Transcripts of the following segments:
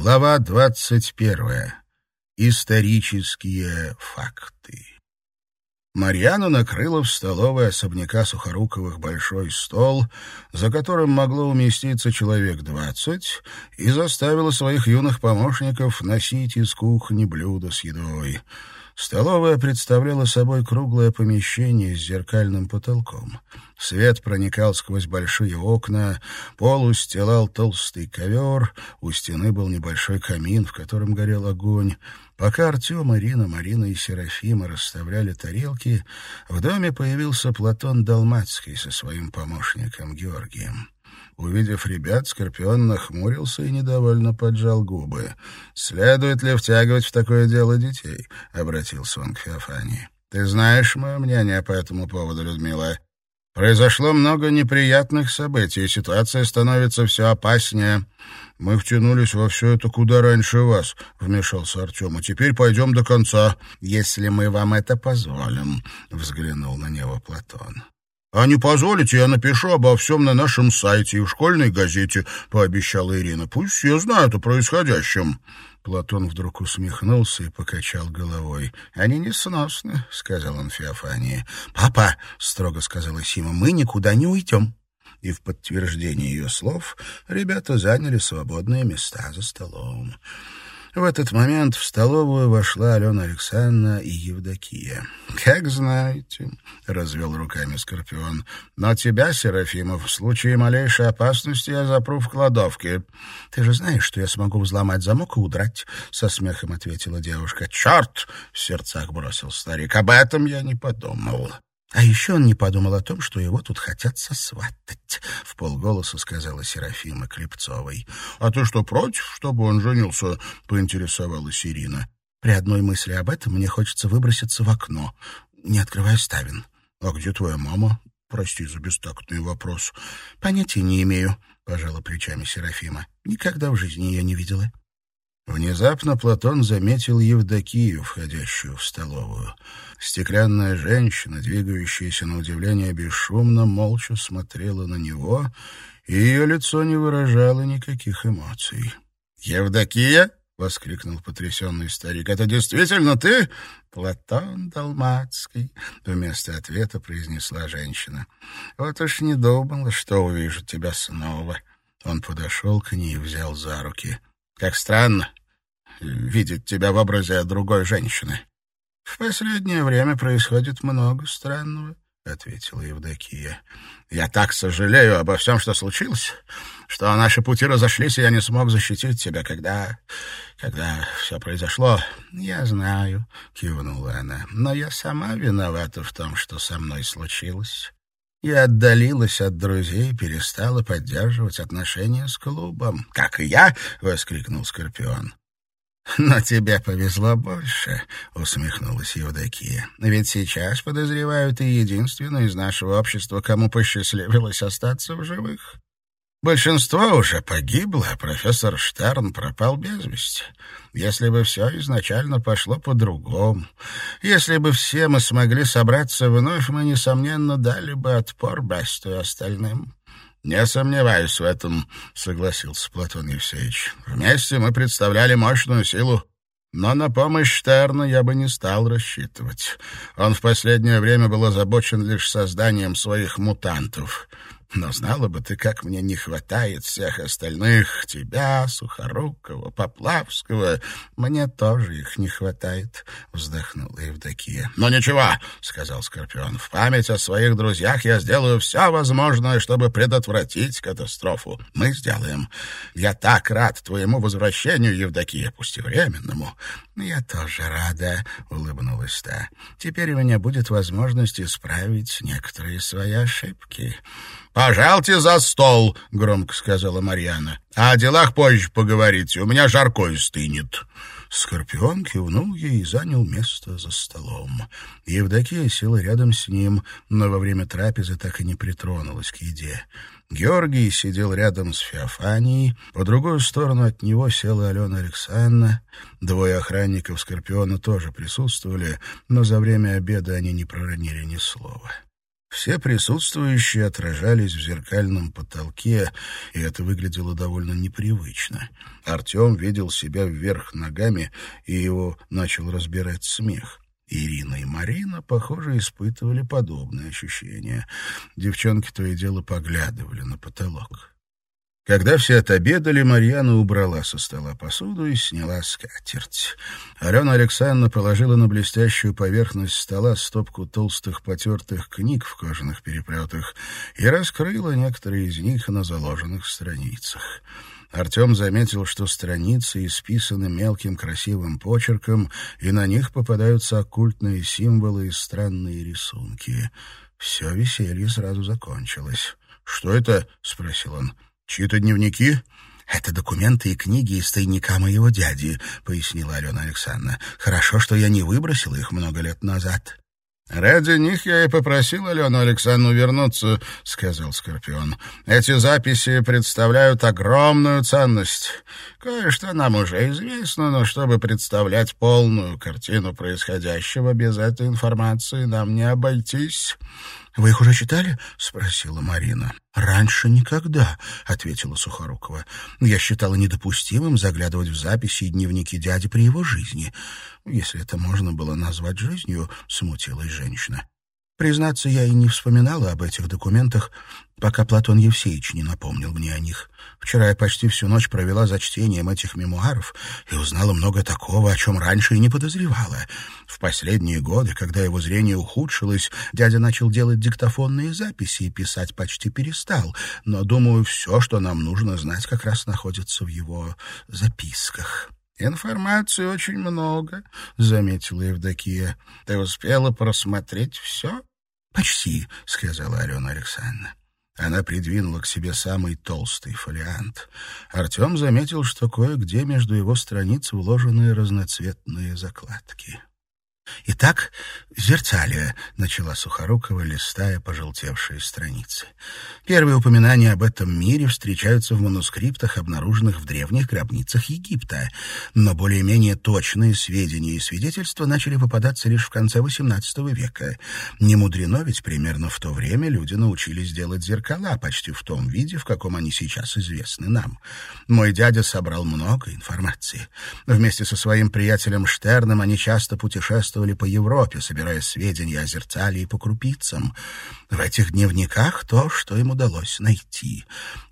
Глава двадцать первая. Исторические факты. Марьяна накрыла в столовой особняка Сухоруковых большой стол, за которым могло уместиться человек двадцать, и заставила своих юных помощников носить из кухни блюда с едой. Столовая представляла собой круглое помещение с зеркальным потолком. Свет проникал сквозь большие окна, пол устилал толстый ковер, у стены был небольшой камин, в котором горел огонь. Пока Артем, Ирина, Марина и Серафима расставляли тарелки, в доме появился Платон Далмацкий со своим помощником Георгием. Увидев ребят, Скорпион нахмурился и недовольно поджал губы. «Следует ли втягивать в такое дело детей?» — обратился он к Феофании. «Ты знаешь мое мнение по этому поводу, Людмила?» Произошло много неприятных событий, и ситуация становится все опаснее. Мы втянулись во все это куда раньше вас, — вмешался Артем. — А теперь пойдем до конца, если мы вам это позволим, — взглянул на него Платон. «А не позволите, я напишу обо всем на нашем сайте и в школьной газете», — пообещала Ирина. «Пусть все знают о происходящем». Платон вдруг усмехнулся и покачал головой. «Они несносны», — сказал он Феофании. «Папа», — строго сказала Сима, — «мы никуда не уйдем». И в подтверждение ее слов ребята заняли свободные места за столом. В этот момент в столовую вошла Алена Александровна и Евдокия. «Как знаете», — развел руками Скорпион, — «но тебя, Серафимов, в случае малейшей опасности я запру в кладовке». «Ты же знаешь, что я смогу взломать замок и удрать», — со смехом ответила девушка. «Черт!» — в сердцах бросил старик. «Об этом я не подумал». А еще он не подумал о том, что его тут хотят сосватать, — в полголоса сказала Серафима Клепцовой. — А ты что, против, чтобы он женился? — поинтересовалась Ирина. При одной мысли об этом мне хочется выброситься в окно, не открывая ставен. — А где твоя мама? Прости за бестактный вопрос. — Понятия не имею, — пожала плечами Серафима. — Никогда в жизни ее не видела. Внезапно Платон заметил Евдокию, входящую в столовую. Стеклянная женщина, двигающаяся на удивление бесшумно, молча смотрела на него, и ее лицо не выражало никаких эмоций. «Евдокия?» — воскликнул потрясенный старик. «Это действительно ты?» «Платон Далмацкий», — вместо ответа произнесла женщина. «Вот уж не думала, что увижу тебя снова». Он подошел к ней и взял за руки. «Как странно видеть тебя в образе другой женщины. — В последнее время происходит много странного, — ответила Евдокия. — Я так сожалею обо всем, что случилось, что наши пути разошлись, и я не смог защитить тебя, когда... когда все произошло. — Я знаю, — кивнула она, — но я сама виновата в том, что со мной случилось. Я отдалилась от друзей и перестала поддерживать отношения с клубом. — Как и я! — воскликнул Скорпион. «Но тебе повезло больше», — усмехнулась Евдокия. «Ведь сейчас, подозреваю, ты единственный из нашего общества, кому посчастливилось остаться в живых. Большинство уже погибло, а профессор Штерн пропал без вести. Если бы все изначально пошло по-другому, если бы все мы смогли собраться вновь, мы, несомненно, дали бы отпор Бесту и остальным». «Не сомневаюсь в этом», — согласился Платон Евсеевич. «Вместе мы представляли мощную силу, но на помощь Штерна я бы не стал рассчитывать. Он в последнее время был озабочен лишь созданием своих мутантов. Но знала бы ты, как мне не хватает всех остальных, тебя, Сухорукова, Поплавского. Мне тоже их не хватает, — вздохнула Евдокия. — Ну ничего, — сказал Скорпион, — в память о своих друзьях я сделаю все возможное, чтобы предотвратить катастрофу. Мы сделаем. Я так рад твоему возвращению, Евдокия, пусть и временному. — Я тоже рада, — улыбнулась та. — Теперь у меня будет возможность исправить некоторые свои ошибки. «Пожалуйте за стол», — громко сказала Марьяна. «А о делах позже поговорите, у меня жаркое стынет». Скорпион кивнул ей и занял место за столом. Евдокия села рядом с ним, но во время трапезы так и не притронулась к еде. Георгий сидел рядом с Феофанией, по другую сторону от него села Алена Александровна. Двое охранников Скорпиона тоже присутствовали, но за время обеда они не проронили ни слова. Все присутствующие отражались в зеркальном потолке, и это выглядело довольно непривычно. Артем видел себя вверх ногами, и его начал разбирать смех. Ирина и Марина, похоже, испытывали подобные ощущения. Девчонки то и дело поглядывали на потолок. Когда все отобедали, Марьяна убрала со стола посуду и сняла скатерть. Алена Александровна положила на блестящую поверхность стола стопку толстых потертых книг в кожаных переплетах и раскрыла некоторые из них на заложенных страницах. Артем заметил, что страницы исписаны мелким красивым почерком, и на них попадаются оккультные символы и странные рисунки. Все веселье сразу закончилось. «Что это?» — спросил он. «Чьи-то дневники?» «Это документы и книги из тайника моего дяди», — пояснила Алена Александровна. «Хорошо, что я не выбросила их много лет назад». «Ради них я и попросил Алену Александровну вернуться», — сказал Скорпион. «Эти записи представляют огромную ценность. Кое-что нам уже известно, но чтобы представлять полную картину происходящего, без этой информации нам не обойтись». «Вы их уже читали?» — спросила Марина. «Раньше никогда», — ответила Сухорукова. «Я считала недопустимым заглядывать в записи и дневники дяди при его жизни. Если это можно было назвать жизнью», — смутилась женщина. Признаться, я и не вспоминала об этих документах, пока Платон Евсеевич не напомнил мне о них. Вчера я почти всю ночь провела за чтением этих мемуаров и узнала много такого, о чем раньше и не подозревала. В последние годы, когда его зрение ухудшилось, дядя начал делать диктофонные записи и писать почти перестал, но, думаю, все, что нам нужно знать, как раз находится в его записках. «Информации очень много», — заметила Евдокия. «Ты успела просмотреть все?» «Почти», — сказала Алена Александровна. Она придвинула к себе самый толстый фолиант. Артем заметил, что кое-где между его страниц вложены разноцветные закладки. «Итак, Зерцалия», — начала Сухорукова, листая пожелтевшие страницы. «Первые упоминания об этом мире встречаются в манускриптах, обнаруженных в древних гробницах Египта, но более-менее точные сведения и свидетельства начали попадаться лишь в конце XVIII века. Не мудрено, ведь примерно в то время люди научились делать зеркала почти в том виде, в каком они сейчас известны нам. Мой дядя собрал много информации. Вместе со своим приятелем Штерном они часто путешествовали путешествовали по Европе, собирая сведения о Зерцале и по крупицам. В этих дневниках то, что им удалось найти.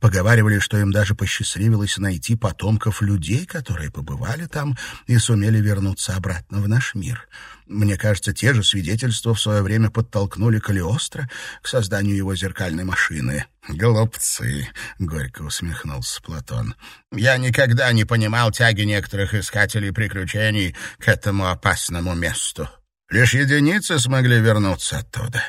Поговаривали, что им даже посчастливилось найти потомков людей, которые побывали там и сумели вернуться обратно в наш мир. Мне кажется, те же свидетельства в свое время подтолкнули Калиостро к созданию его зеркальной машины. «Глупцы!» — горько усмехнулся Платон. «Я никогда не понимал тяги некоторых искателей приключений к этому опасному месту. Лишь единицы смогли вернуться оттуда».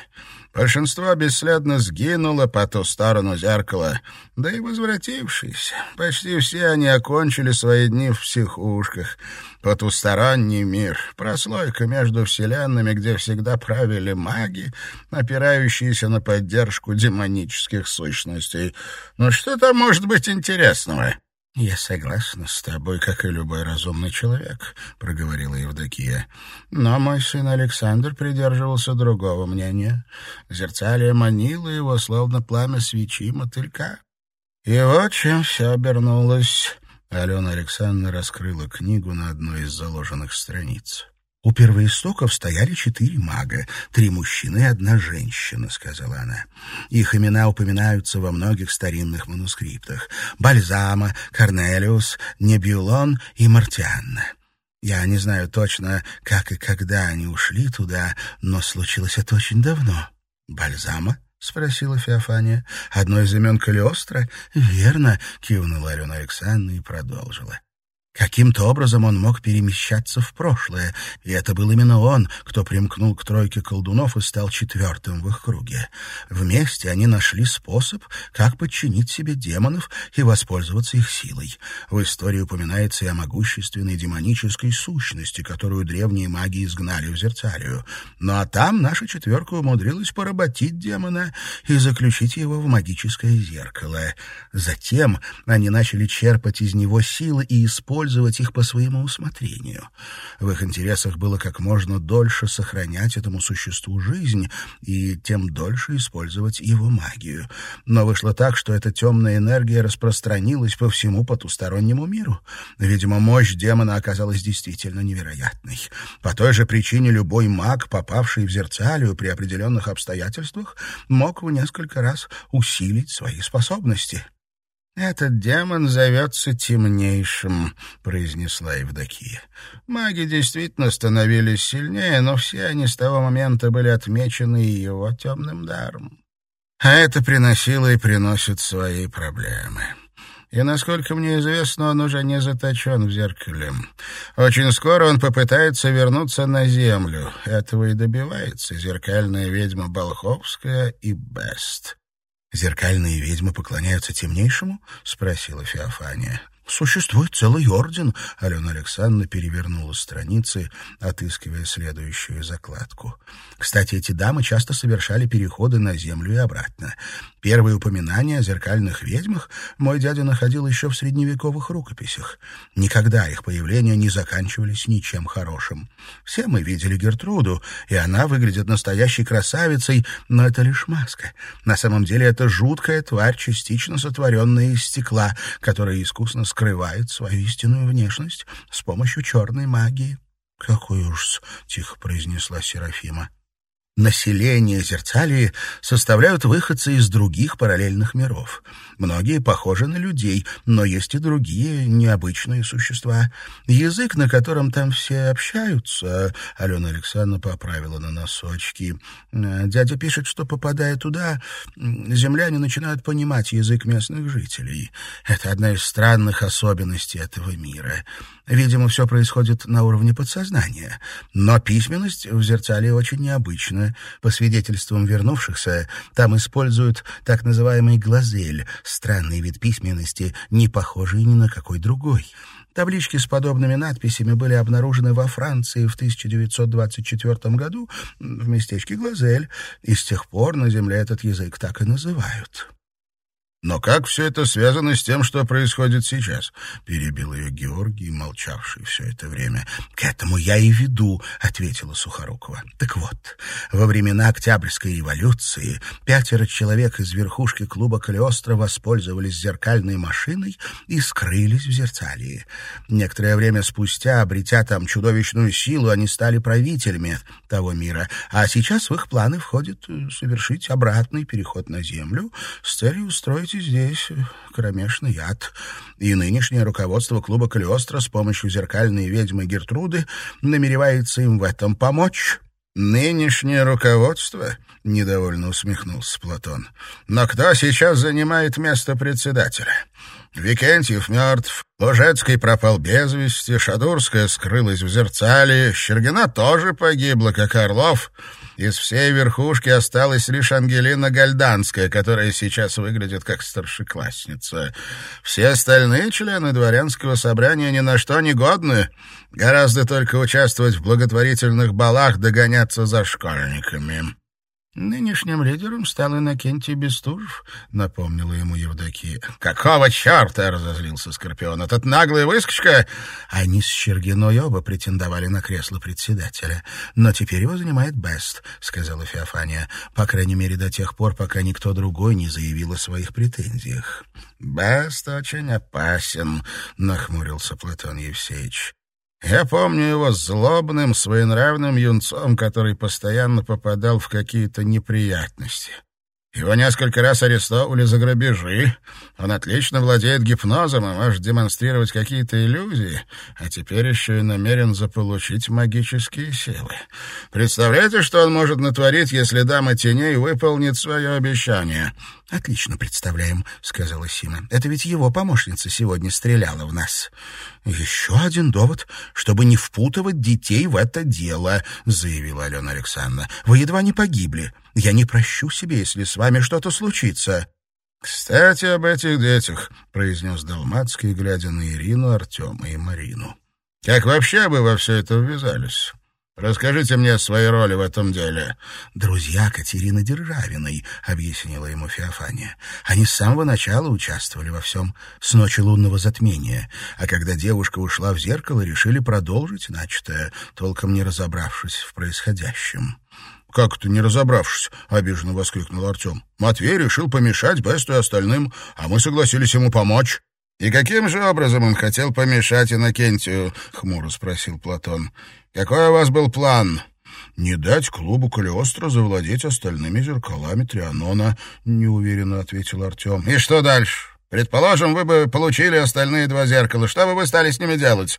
Большинство бесследно сгинуло по ту сторону зеркала, да и возвратившись, почти все они окончили свои дни в психушках. Потусторонний мир, прослойка между вселенными, где всегда правили маги, опирающиеся на поддержку демонических сущностей. Ну что там может быть интересного? «Я согласна с тобой, как и любой разумный человек», — проговорила Евдокия. «Но мой сын Александр придерживался другого мнения. Зерцалия манила его, словно пламя свечи мотылька. И вот чем все обернулось». Алена Александровна раскрыла книгу на одной из заложенных страниц. «У первоистоков стояли четыре мага, три мужчины и одна женщина», — сказала она. «Их имена упоминаются во многих старинных манускриптах. Бальзама, Корнелиус, Небюлон и Мартианна. Я не знаю точно, как и когда они ушли туда, но случилось это очень давно. Бальзама?» — спросила Феофания. «Одно из имен Калиостро?» «Верно», — кивнула Алена Александровна и продолжила. Каким-то образом он мог перемещаться в прошлое, и это был именно он, кто примкнул к тройке колдунов и стал четвертым в их круге. Вместе они нашли способ, как подчинить себе демонов и воспользоваться их силой. В истории упоминается и о могущественной демонической сущности, которую древние маги изгнали в Зерцалию. Ну а там наша четверка умудрилась поработить демона и заключить его в магическое зеркало. Затем они начали черпать из него силы и использовать использовать их по своему усмотрению. В их интересах было как можно дольше сохранять этому существу жизнь и тем дольше использовать его магию. Но вышло так, что эта темная энергия распространилась по всему потустороннему миру. Видимо, мощь демона оказалась действительно невероятной. По той же причине любой маг, попавший в зерцалию при определенных обстоятельствах, мог в несколько раз усилить свои способности. «Этот демон зовется темнейшим», — произнесла Евдокия. «Маги действительно становились сильнее, но все они с того момента были отмечены его темным даром. А это приносило и приносит свои проблемы». И, насколько мне известно, он уже не заточен в зеркале. Очень скоро он попытается вернуться на землю. Этого и добивается зеркальная ведьма Болховская и Бест. «Зеркальные ведьмы поклоняются темнейшему?» — спросила Феофания. «Существует целый орден», — Алена Александровна перевернула страницы, отыскивая следующую закладку. Кстати, эти дамы часто совершали переходы на землю и обратно. Первые упоминания о зеркальных ведьмах мой дядя находил еще в средневековых рукописях. Никогда их появления не заканчивались ничем хорошим. Все мы видели Гертруду, и она выглядит настоящей красавицей, но это лишь маска. На самом деле это жуткая тварь, частично сотворенная из стекла, которая искусно скрывает свою истинную внешность с помощью черной магии. «Какой ужас!» — тихо произнесла Серафима. Население Зерцалии составляют выходцы из других параллельных миров. Многие похожи на людей, но есть и другие необычные существа. Язык, на котором там все общаются, Алена Александровна поправила на носочки. Дядя пишет, что, попадая туда, земляне начинают понимать язык местных жителей. Это одна из странных особенностей этого мира. Видимо, все происходит на уровне подсознания. Но письменность в Зерцалии очень необычная. По свидетельствам вернувшихся, там используют так называемый глазель, странный вид письменности, не похожий ни на какой другой. Таблички с подобными надписями были обнаружены во Франции в 1924 году в местечке Глазель, и с тех пор на земле этот язык так и называют. «Но как все это связано с тем, что происходит сейчас?» — перебил ее Георгий, молчавший все это время. «К этому я и веду», — ответила Сухорукова. «Так вот, во времена Октябрьской революции пятеро человек из верхушки клуба Калиостро воспользовались зеркальной машиной и скрылись в Зерцалии. Некоторое время спустя, обретя там чудовищную силу, они стали правителями того мира, а сейчас в их планы входит совершить обратный переход на Землю с целью устроить и здесь кромешный яд. И нынешнее руководство клуба Калиостро с помощью зеркальной ведьмы Гертруды намеревается им в этом помочь. «Нынешнее руководство?» — недовольно усмехнулся Платон. «Но кто сейчас занимает место председателя?» Викентьев мертв, Лужецкий пропал без вести, Шадурская скрылась в Зерцале, Щергина тоже погибла, как Орлов. Из всей верхушки осталась лишь Ангелина Гальданская, которая сейчас выглядит как старшеклассница. Все остальные члены дворянского собрания ни на что не годны. Гораздо только участвовать в благотворительных балах, догоняться за школьниками. «Нынешним лидером стал Иннокентий Бестужев», — напомнила ему Евдокия. «Какого черта?» — разозлился Скорпион. «Этот наглый выскочка...» Они с Щергиной оба претендовали на кресло председателя. «Но теперь его занимает Бест», — сказала Феофания. «По крайней мере, до тех пор, пока никто другой не заявил о своих претензиях». «Бест очень опасен», — нахмурился Платон Евсеевич. Я помню его злобным, своенравным юнцом, который постоянно попадал в какие-то неприятности. Его несколько раз арестовывали за грабежи. Он отлично владеет гипнозом и может демонстрировать какие-то иллюзии, а теперь еще и намерен заполучить магические силы. Представляете, что он может натворить, если дама теней выполнит свое обещание? — Отлично представляем, — сказала Сима. — Это ведь его помощница сегодня стреляла в нас. — Еще один довод, чтобы не впутывать детей в это дело, — заявила Алена Александровна. — Вы едва не погибли. Я не прощу себе, если с вами что-то случится. — Кстати, об этих детях, — произнес Далмацкий, глядя на Ирину, Артема и Марину. — Как вообще вы во все это ввязались? Расскажите мне свои роли в этом деле». «Друзья Катерины Державиной», — объяснила ему Феофания. «Они с самого начала участвовали во всем, с ночи лунного затмения. А когда девушка ушла в зеркало, решили продолжить начатое, толком не разобравшись в происходящем». «Как это не разобравшись?» — обиженно воскликнул Артем. «Матвей решил помешать Бесту и остальным, а мы согласились ему помочь». «И каким же образом он хотел помешать Иннокентию?» — хмуро спросил Платон. «Какой у вас был план?» «Не дать клубу Калиостро завладеть остальными зеркалами Трианона», — неуверенно ответил Артем. «И что дальше? Предположим, вы бы получили остальные два зеркала. Что бы вы стали с ними делать?»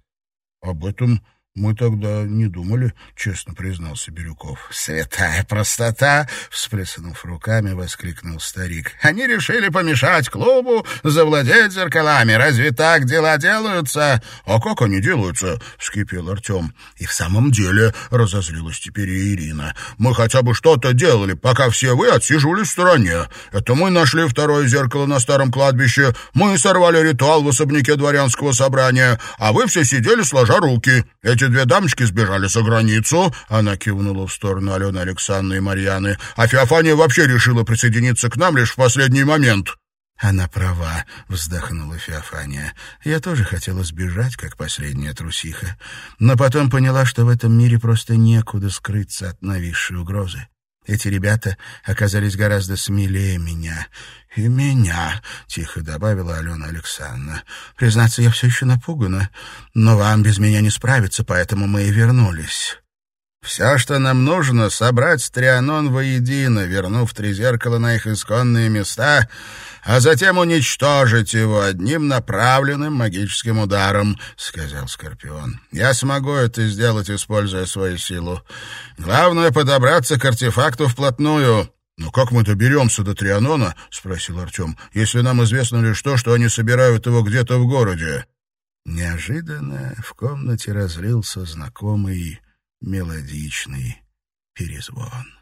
«Об этом «Мы тогда не думали», — честно признался Бирюков. «Святая простота!» — всплеснув руками, воскликнул старик. «Они решили помешать клубу завладеть зеркалами. Разве так дела делаются?» «А как они делаются?» — вскипел Артем. «И в самом деле», — разозлилась теперь и Ирина, «мы хотя бы что-то делали, пока все вы отсиживались в стороне. Это мы нашли второе зеркало на старом кладбище, мы сорвали ритуал в особняке дворянского собрания, а вы все сидели сложа руки. Эти две дамочки сбежали за границу, она кивнула в сторону Алены Александры и Марьяны, а Феофания вообще решила присоединиться к нам лишь в последний момент. «Она права», — вздохнула Феофания. «Я тоже хотела сбежать, как последняя трусиха, но потом поняла, что в этом мире просто некуда скрыться от нависшей угрозы. Эти ребята оказались гораздо смелее меня. И меня, — тихо добавила Алена Александровна. Признаться, я все еще напугана, но вам без меня не справиться, поэтому мы и вернулись. Все, что нам нужно, собрать Трианон воедино, вернув три зеркала на их исконные места, а затем уничтожить его одним направленным магическим ударом, — сказал Скорпион. Я смогу это сделать, используя свою силу. Главное — подобраться к артефакту вплотную. «Но как мы доберемся до Трианона?» — спросил Артем. «Если нам известно лишь то, что они собирают его где-то в городе». Неожиданно в комнате разлился знакомый мелодичный перезвон.